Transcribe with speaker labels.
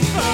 Speaker 1: Christmas.